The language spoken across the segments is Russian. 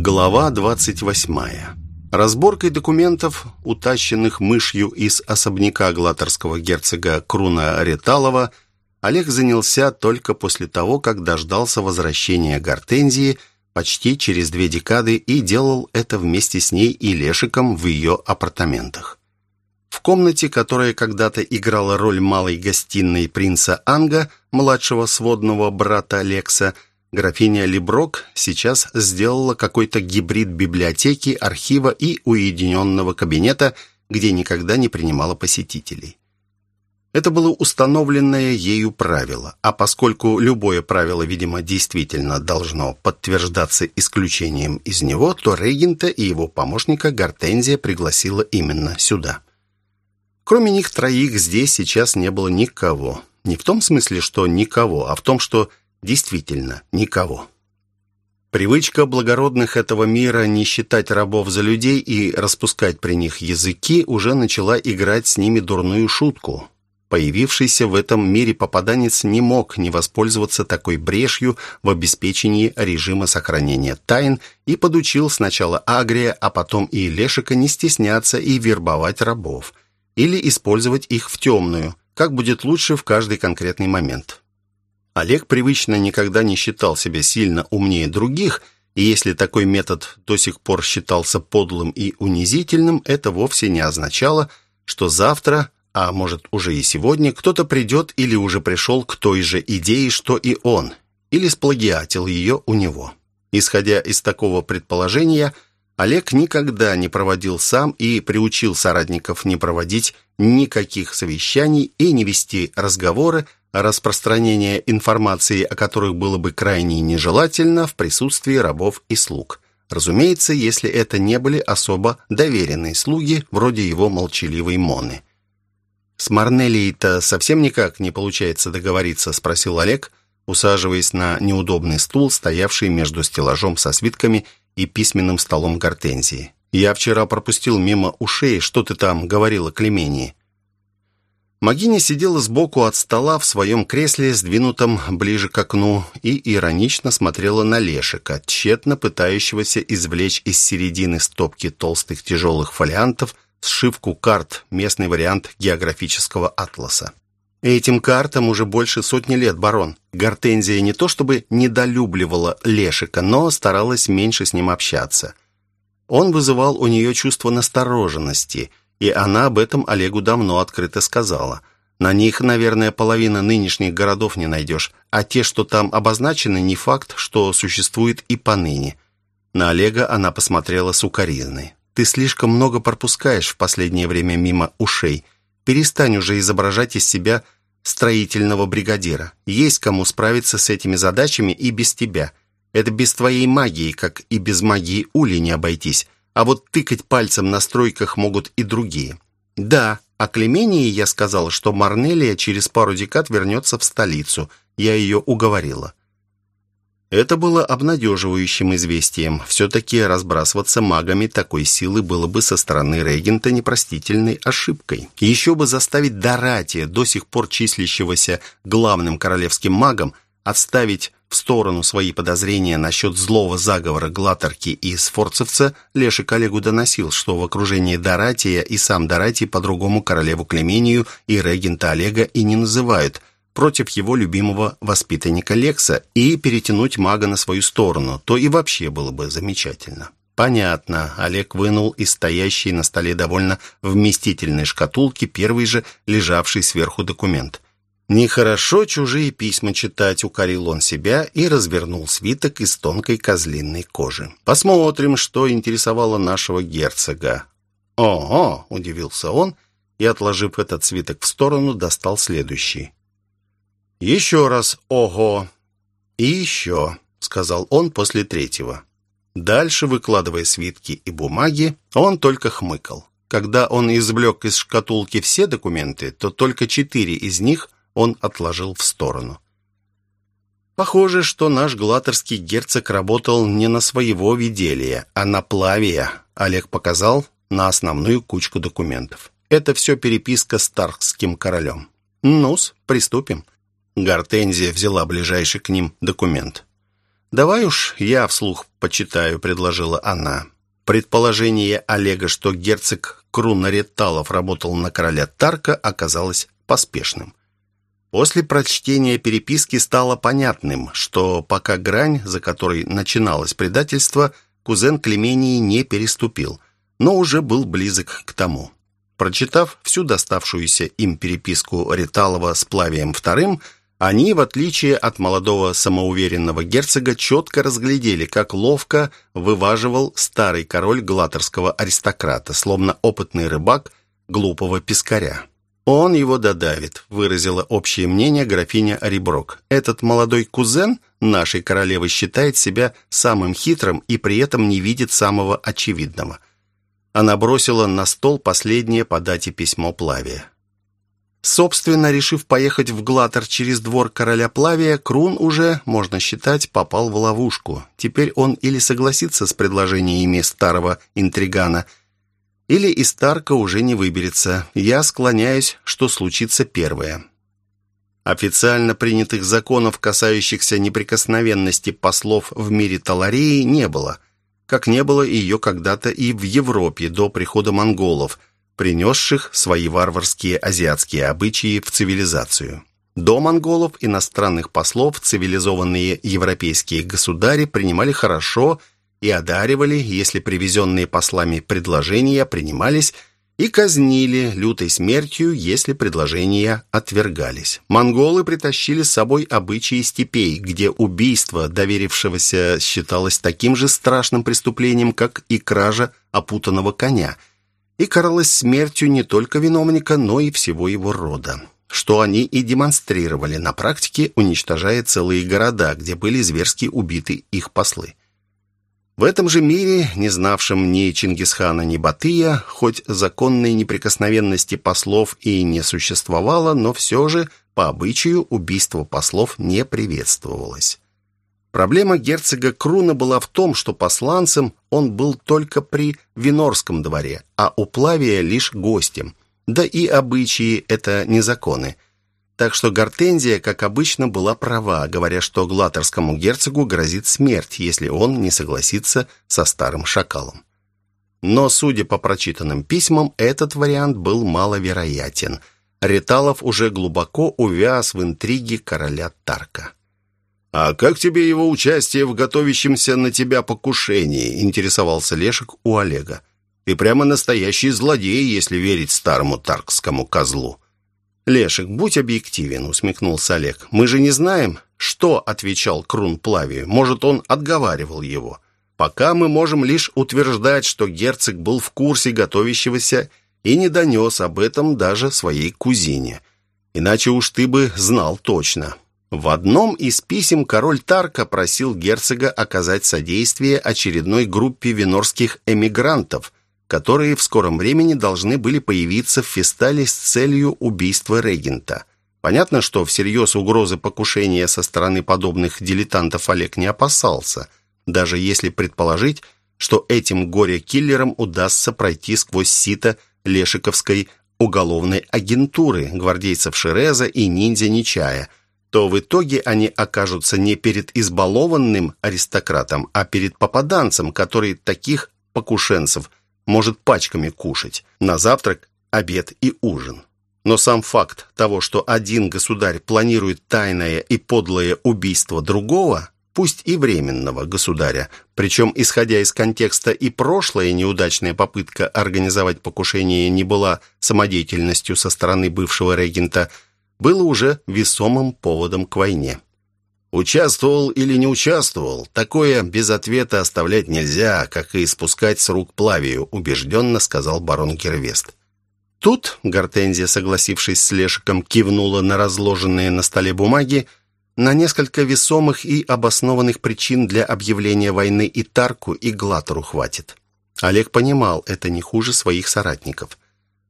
Глава 28. Разборкой документов, утащенных мышью из особняка глаторского герцога Круна Реталова, Олег занялся только после того, как дождался возвращения Гортензии почти через две декады и делал это вместе с ней и Лешиком в ее апартаментах. В комнате, которая когда-то играла роль малой гостиной принца Анга, младшего сводного брата Алекса, Графиня Леброк сейчас сделала какой-то гибрид библиотеки, архива и уединенного кабинета, где никогда не принимала посетителей. Это было установленное ею правило, а поскольку любое правило, видимо, действительно должно подтверждаться исключением из него, то регента и его помощника Гортензия пригласила именно сюда. Кроме них троих здесь сейчас не было никого. Не в том смысле, что никого, а в том, что Действительно, никого. Привычка благородных этого мира не считать рабов за людей и распускать при них языки уже начала играть с ними дурную шутку. Появившийся в этом мире попаданец не мог не воспользоваться такой брешью в обеспечении режима сохранения тайн и подучил сначала Агрия, а потом и Лешика не стесняться и вербовать рабов, или использовать их в темную, как будет лучше в каждый конкретный момент. Олег привычно никогда не считал себя сильно умнее других, и если такой метод до сих пор считался подлым и унизительным, это вовсе не означало, что завтра, а может уже и сегодня, кто-то придет или уже пришел к той же идее, что и он, или сплагиатил ее у него. Исходя из такого предположения, Олег никогда не проводил сам и приучил соратников не проводить никаких совещаний и не вести разговоры, распространение информации, о которых было бы крайне нежелательно в присутствии рабов и слуг. Разумеется, если это не были особо доверенные слуги, вроде его молчаливой Моны. «С Марнелией-то совсем никак не получается договориться?» – спросил Олег, усаживаясь на неудобный стул, стоявший между стеллажом со свитками и письменным столом гортензии. «Я вчера пропустил мимо ушей, что ты там говорила Клемении». Магиня сидела сбоку от стола в своем кресле, сдвинутом ближе к окну, и иронично смотрела на Лешика, тщетно пытающегося извлечь из середины стопки толстых тяжелых фолиантов сшивку карт, местный вариант географического атласа. Этим картам уже больше сотни лет, барон. Гортензия не то чтобы недолюбливала Лешика, но старалась меньше с ним общаться. Он вызывал у нее чувство настороженности – и она об этом Олегу давно открыто сказала. На них, наверное, половина нынешних городов не найдешь, а те, что там обозначены, не факт, что существует и поныне. На Олега она посмотрела сукоризной. «Ты слишком много пропускаешь в последнее время мимо ушей. Перестань уже изображать из себя строительного бригадира. Есть кому справиться с этими задачами и без тебя. Это без твоей магии, как и без магии Ули не обойтись. А вот тыкать пальцем на стройках могут и другие. Да, о Клемении я сказала, что Марнелия через пару декад вернется в столицу. Я ее уговорила. Это было обнадеживающим известием. Все-таки разбрасываться магами такой силы было бы со стороны регента непростительной ошибкой. Еще бы заставить Доратия, до сих пор числящегося главным королевским магом, отставить в сторону свои подозрения насчет злого заговора Глаторки и Сфорцевца, Леший коллегу доносил, что в окружении Доратия и сам Доратий по-другому королеву Клемению и регента Олега и не называют, против его любимого воспитанника Лекса, и перетянуть мага на свою сторону, то и вообще было бы замечательно. Понятно. Олег вынул из стоящей на столе довольно вместительной шкатулки первый же лежавший сверху документ. Нехорошо чужие письма читать, укорил он себя и развернул свиток из тонкой козлиной кожи. Посмотрим, что интересовало нашего герцога. «Ого!» — удивился он и, отложив этот свиток в сторону, достал следующий. «Еще раз ого!» «И еще!» — сказал он после третьего. Дальше, выкладывая свитки и бумаги, он только хмыкал. Когда он извлек из шкатулки все документы, то только четыре из них он отложил в сторону. Похоже, что наш глаторский герцог работал не на своего виделия, а на плавия. Олег показал на основную кучку документов. Это все переписка с Тархским королем. Ну-с, приступим. Гортензия взяла ближайший к ним документ. «Давай уж я вслух почитаю», — предложила она. Предположение Олега, что герцог Крунаретталов работал на короля Тарка, оказалось поспешным. После прочтения переписки стало понятным, что пока грань, за которой начиналось предательство, кузен Клемении не переступил, но уже был близок к тому. Прочитав всю доставшуюся им переписку Риталова с Плавием II, они, в отличие от молодого самоуверенного герцога, четко разглядели, как ловко вываживал старый король глаторского аристократа, словно опытный рыбак глупого пескаря. «Он его додавит», — выразила общее мнение графиня Риброк. «Этот молодой кузен нашей королевы считает себя самым хитрым и при этом не видит самого очевидного». Она бросила на стол последнее по дате письмо Плавия. Собственно, решив поехать в Глатер через двор короля Плавия, Крун уже, можно считать, попал в ловушку. Теперь он или согласится с предложениями старого интригана – или из Тарка уже не выберется. Я склоняюсь, что случится первое. Официально принятых законов, касающихся неприкосновенности послов в мире Таларии, не было, как не было ее когда-то и в Европе до прихода монголов, принесших свои варварские азиатские обычаи в цивилизацию. До монголов иностранных послов цивилизованные европейские государи принимали хорошо – и одаривали, если привезенные послами предложения принимались, и казнили лютой смертью, если предложения отвергались. Монголы притащили с собой обычаи степей, где убийство доверившегося считалось таким же страшным преступлением, как и кража опутанного коня, и каралось смертью не только виновника, но и всего его рода что они и демонстрировали на практике, уничтожая целые города, где были зверски убиты их послы. В этом же мире, не знавшем ни Чингисхана, ни Батыя, хоть законной неприкосновенности послов и не существовало, но все же, по обычаю, убийство послов не приветствовалось. Проблема герцога Круна была в том, что посланцем он был только при Винорском дворе, а у Плавия лишь гостем. Да и обычаи – это не законы. Так что Гортензия, как обычно, была права, говоря, что глаторскому герцогу грозит смерть, если он не согласится со старым шакалом. Но, судя по прочитанным письмам, этот вариант был маловероятен. Реталов уже глубоко увяз в интриге короля Тарка. «А как тебе его участие в готовящемся на тебя покушении?» – интересовался Лешек у Олега. «Ты прямо настоящий злодей, если верить старому таркскому козлу». «Лешек, будь объективен», — усмехнулся Олег. «Мы же не знаем, что отвечал Крун Плавию. Может, он отговаривал его. Пока мы можем лишь утверждать, что герцог был в курсе готовящегося и не донес об этом даже своей кузине. Иначе уж ты бы знал точно». В одном из писем король Тарка просил герцога оказать содействие очередной группе венорских эмигрантов — которые в скором времени должны были появиться в Фестале с целью убийства регента. Понятно, что всерьез угрозы покушения со стороны подобных дилетантов Олег не опасался, даже если предположить, что этим горе-киллерам удастся пройти сквозь сито Лешиковской уголовной агентуры, гвардейцев Шереза и ниндзя Нечая, то в итоге они окажутся не перед избалованным аристократом, а перед попаданцем, который таких покушенцев – может пачками кушать. На завтрак, обед и ужин. Но сам факт того, что один государь планирует тайное и подлое убийство другого, пусть и временного государя, причем, исходя из контекста, и прошлая неудачная попытка организовать покушение не была самодеятельностью со стороны бывшего регента, было уже весомым поводом к войне. Участвовал или не участвовал, такое без ответа оставлять нельзя, как и спускать с рук плавию, убежденно сказал барон Гервест. Тут Гортензия, согласившись с Лешиком, кивнула на разложенные на столе бумаги, на несколько весомых и обоснованных причин для объявления войны и Тарку, и Глатору хватит. Олег понимал, это не хуже своих соратников.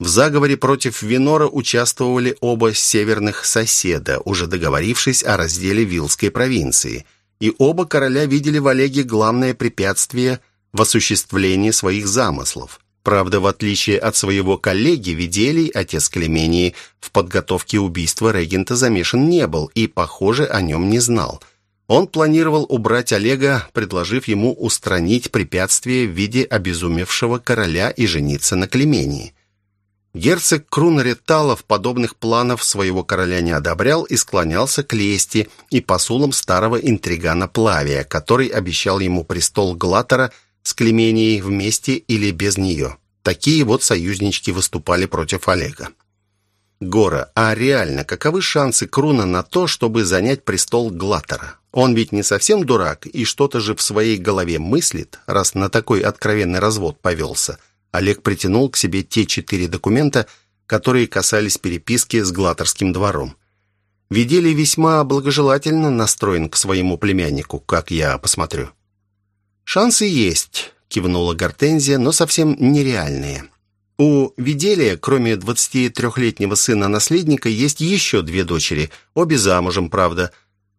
В заговоре против Винора участвовали оба северных соседа, уже договорившись о разделе Вилской провинции, и оба короля видели в Олеге главное препятствие в осуществлении своих замыслов. Правда, в отличие от своего коллеги, Виделий, отец Клемении, в подготовке убийства регента замешан не был и, похоже, о нем не знал. Он планировал убрать Олега, предложив ему устранить препятствие в виде обезумевшего короля и жениться на Клемении. Герцог Крунреталов подобных планов своего короля не одобрял и склонялся к лести и посулам старого интригана Плавия, который обещал ему престол Глатора с Клеменией вместе или без нее. Такие вот союзнички выступали против Олега. Гора, а реально, каковы шансы Круна на то, чтобы занять престол Глатора? Он ведь не совсем дурак и что-то же в своей голове мыслит, раз на такой откровенный развод повелся – Олег притянул к себе те четыре документа, которые касались переписки с Глаторским двором. Видели весьма благожелательно настроен к своему племяннику, как я посмотрю. «Шансы есть», — кивнула Гортензия, «но совсем нереальные. У Виделия, кроме 23-летнего сына-наследника, есть еще две дочери, обе замужем, правда.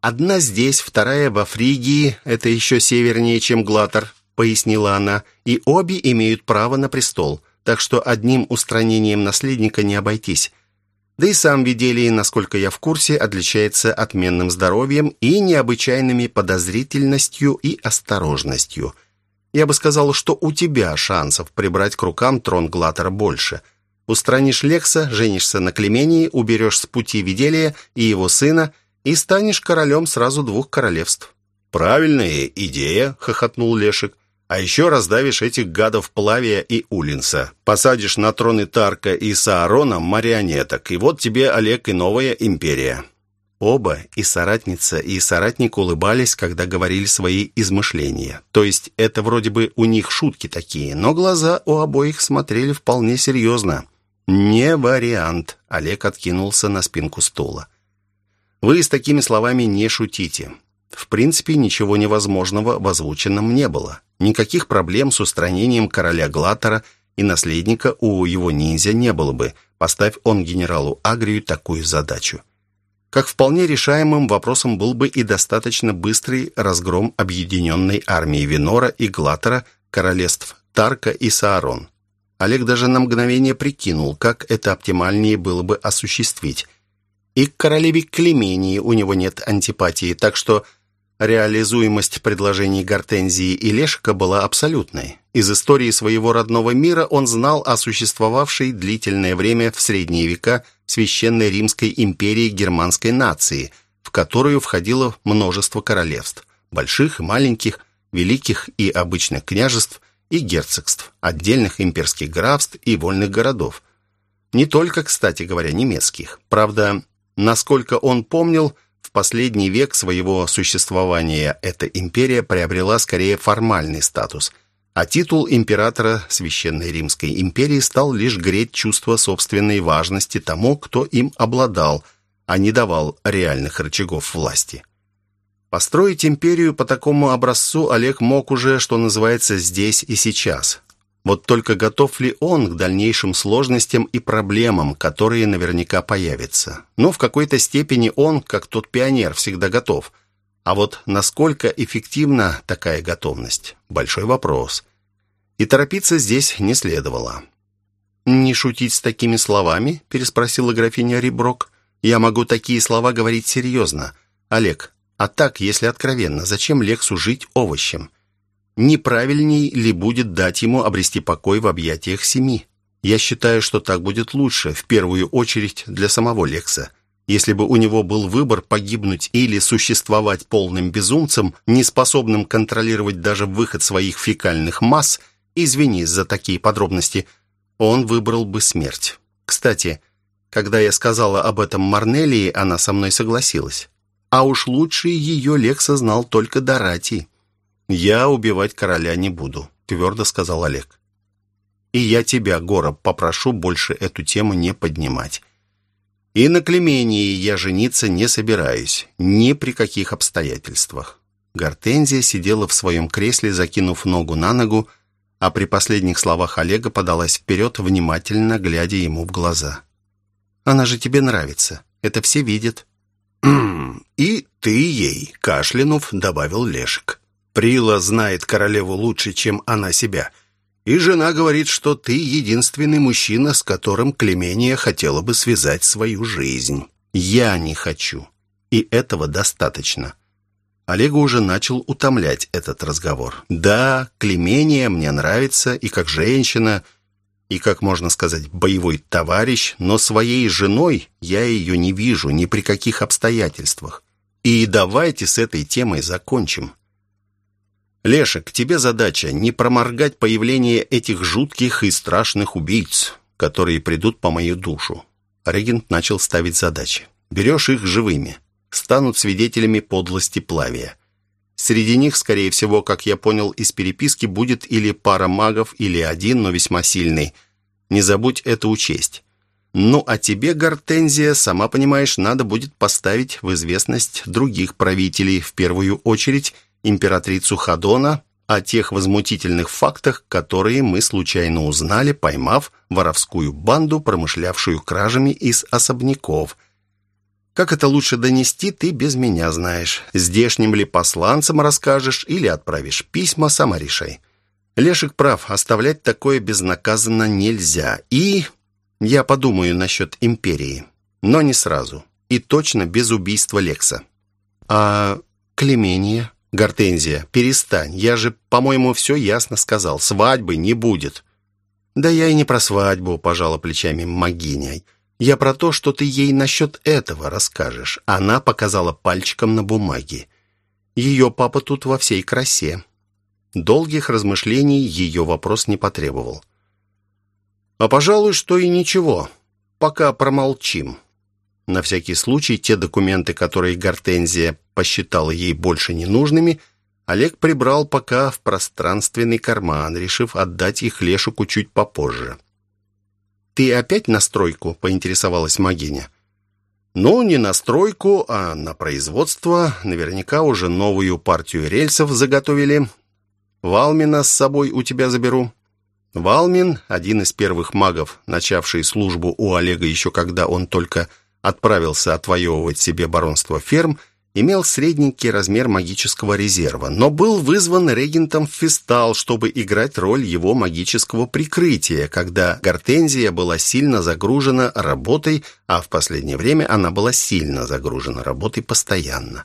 Одна здесь, вторая во Фригии, это еще севернее, чем Глатор пояснила она, и обе имеют право на престол, так что одним устранением наследника не обойтись. Да и сам Виделий, насколько я в курсе, отличается отменным здоровьем и необычайными подозрительностью и осторожностью. Я бы сказал, что у тебя шансов прибрать к рукам трон Глатера больше. Устранишь Лекса, женишься на Клемении, уберешь с пути Виделия и его сына и станешь королем сразу двух королевств. «Правильная идея», — хохотнул Лешек. А еще раздавишь этих гадов Плавия и Улинса. Посадишь на троны Тарка и Саарона марионеток, и вот тебе, Олег, и новая империя». Оба, и соратница, и соратник улыбались, когда говорили свои измышления. То есть это вроде бы у них шутки такие, но глаза у обоих смотрели вполне серьезно. «Не вариант», — Олег откинулся на спинку стула. «Вы с такими словами не шутите. В принципе, ничего невозможного в озвученном не было. Никаких проблем с устранением короля Глатора и наследника у его ниндзя не было бы, поставь он генералу Агрию такую задачу. Как вполне решаемым вопросом был бы и достаточно быстрый разгром объединенной армии Винора и Глатора, королевств Тарка и Саарон. Олег даже на мгновение прикинул, как это оптимальнее было бы осуществить. И к королеве Клемении у него нет антипатии, так что Реализуемость предложений Гортензии и Лешика была абсолютной. Из истории своего родного мира он знал о существовавшей длительное время в средние века Священной Римской империи германской нации, в которую входило множество королевств, больших и маленьких, великих и обычных княжеств и герцогств, отдельных имперских графств и вольных городов. Не только, кстати говоря, немецких. Правда, насколько он помнил – в последний век своего существования эта империя приобрела скорее формальный статус, а титул императора Священной Римской империи стал лишь греть чувство собственной важности тому, кто им обладал, а не давал реальных рычагов власти. Построить империю по такому образцу Олег мог уже, что называется, здесь и сейчас. Вот только готов ли он к дальнейшим сложностям и проблемам, которые наверняка появятся? Но в какой-то степени он, как тот пионер, всегда готов. А вот насколько эффективна такая готовность? Большой вопрос. И торопиться здесь не следовало. «Не шутить с такими словами?» – переспросила графиня Риброк. «Я могу такие слова говорить серьезно. Олег, а так, если откровенно, зачем Лексу жить овощем?» Неправильней ли будет дать ему обрести покой в объятиях семьи. Я считаю, что так будет лучше, в первую очередь для самого Лекса. Если бы у него был выбор погибнуть или существовать полным безумцем, неспособным контролировать даже выход своих фекальных масс, извини за такие подробности, он выбрал бы смерть. Кстати, когда я сказала об этом Марнелии, она со мной согласилась. А уж лучше ее Лекса знал только Дорати. «Я убивать короля не буду», — твердо сказал Олег. «И я тебя, Гора, попрошу больше эту тему не поднимать. И на Клемении я жениться не собираюсь, ни при каких обстоятельствах». Гортензия сидела в своем кресле, закинув ногу на ногу, а при последних словах Олега подалась вперед, внимательно глядя ему в глаза. «Она же тебе нравится, это все видят». «И ты ей», — кашлянув, добавил Лешек. Прила знает королеву лучше, чем она себя. И жена говорит, что ты единственный мужчина, с которым Клемения хотела бы связать свою жизнь. Я не хочу. И этого достаточно. Олега уже начал утомлять этот разговор. «Да, Клемения мне нравится и как женщина, и, как можно сказать, боевой товарищ, но своей женой я ее не вижу ни при каких обстоятельствах. И давайте с этой темой закончим. Лешек, тебе задача не проморгать появление этих жутких и страшных убийц, которые придут по мою душу. Регент начал ставить задачи. Берешь их живыми. Станут свидетелями подлости Плавия. Среди них, скорее всего, как я понял из переписки, будет или пара магов, или один, но весьма сильный. Не забудь это учесть. Ну, а тебе, Гортензия, сама понимаешь, надо будет поставить в известность других правителей, в первую очередь императрицу Хадона, о тех возмутительных фактах, которые мы случайно узнали, поймав воровскую банду, промышлявшую кражами из особняков. Как это лучше донести, ты без меня знаешь. Здешним ли посланцам расскажешь или отправишь письма, сама решай. Лешик прав, оставлять такое безнаказанно нельзя. И я подумаю насчет империи, но не сразу. И точно без убийства Лекса. А Клемения? Гортензия, перестань. Я же, по-моему, все ясно сказал. Свадьбы не будет. Да я и не про свадьбу, пожала плечами Магиня. Я про то, что ты ей насчет этого расскажешь. Она показала пальчиком на бумаге. Ее папа тут во всей красе. Долгих размышлений ее вопрос не потребовал. А, пожалуй, что и ничего. Пока промолчим. На всякий случай те документы, которые Гортензия посчитала ей больше ненужными, Олег прибрал пока в пространственный карман, решив отдать их Лешуку чуть попозже. «Ты опять на стройку?» — поинтересовалась Магиня. «Ну, не на стройку, а на производство. Наверняка уже новую партию рельсов заготовили. Валмина с собой у тебя заберу». Валмин, один из первых магов, начавший службу у Олега еще когда он только отправился отвоевывать себе баронство ферм, имел средненький размер магического резерва, но был вызван регентом в Фистал, чтобы играть роль его магического прикрытия, когда Гортензия была сильно загружена работой, а в последнее время она была сильно загружена работой постоянно.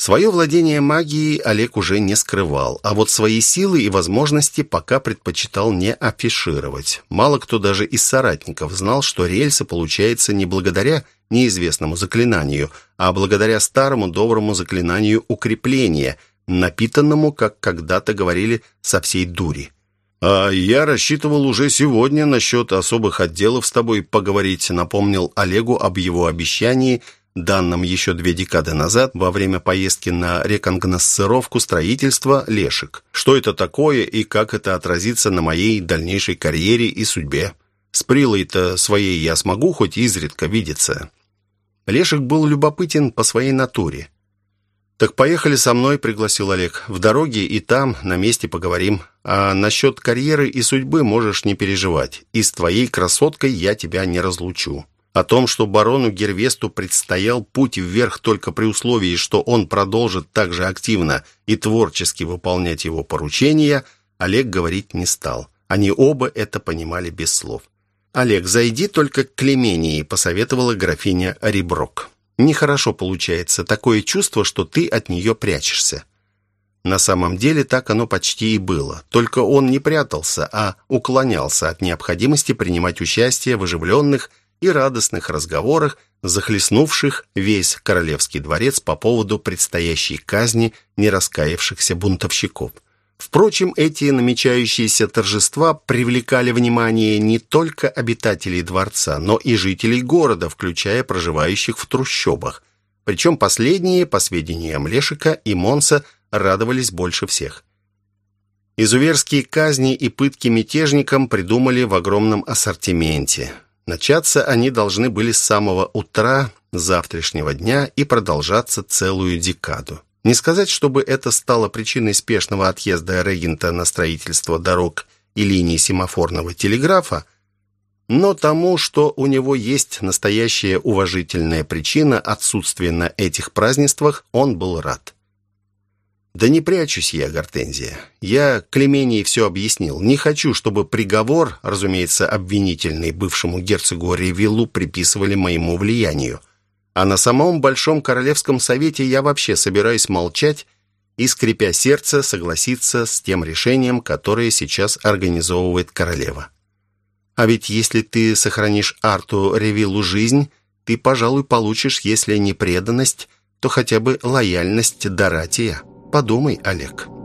Свое владение магией Олег уже не скрывал, а вот свои силы и возможности пока предпочитал не афишировать. Мало кто даже из соратников знал, что рельсы получается не благодаря неизвестному заклинанию, а благодаря старому доброму заклинанию укрепления, напитанному, как когда-то говорили, со всей дури. «А я рассчитывал уже сегодня насчет особых отделов с тобой поговорить», напомнил Олегу об его обещании – данном еще две декады назад во время поездки на рекогносцировку строительства «Лешек». Что это такое и как это отразится на моей дальнейшей карьере и судьбе? С Прилой-то своей я смогу хоть изредка видеться. Лешек был любопытен по своей натуре. «Так поехали со мной», — пригласил Олег. «В дороге и там, на месте поговорим. А насчет карьеры и судьбы можешь не переживать. И с твоей красоткой я тебя не разлучу». О том, что барону Гервесту предстоял путь вверх только при условии, что он продолжит так же активно и творчески выполнять его поручения, Олег говорить не стал. Они оба это понимали без слов. «Олег, зайди только к Клемении», — посоветовала графиня Риброк. «Нехорошо получается. Такое чувство, что ты от нее прячешься». На самом деле так оно почти и было. Только он не прятался, а уклонялся от необходимости принимать участие в оживленных и радостных разговорах, захлестнувших весь королевский дворец по поводу предстоящей казни нераскаявшихся бунтовщиков. Впрочем, эти намечающиеся торжества привлекали внимание не только обитателей дворца, но и жителей города, включая проживающих в трущобах. Причем последние, по сведениям Лешика и Монса, радовались больше всех. Изуверские казни и пытки мятежникам придумали в огромном ассортименте – Начаться они должны были с самого утра завтрашнего дня и продолжаться целую декаду. Не сказать, чтобы это стало причиной спешного отъезда регента на строительство дорог и линий семафорного телеграфа, но тому, что у него есть настоящая уважительная причина отсутствия на этих празднествах, он был рад. «Да не прячусь я, Гортензия. Я Клемении все объяснил. Не хочу, чтобы приговор, разумеется, обвинительный бывшему герцогу Ревиллу приписывали моему влиянию. А на самом Большом Королевском Совете я вообще собираюсь молчать и, скрипя сердце, согласиться с тем решением, которое сейчас организовывает королева. А ведь если ты сохранишь Арту Ревилу жизнь, ты, пожалуй, получишь, если не преданность, то хотя бы лояльность Доратия. Подумай, Олег».